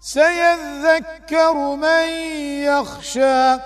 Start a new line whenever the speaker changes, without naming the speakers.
سيذكر من يخشى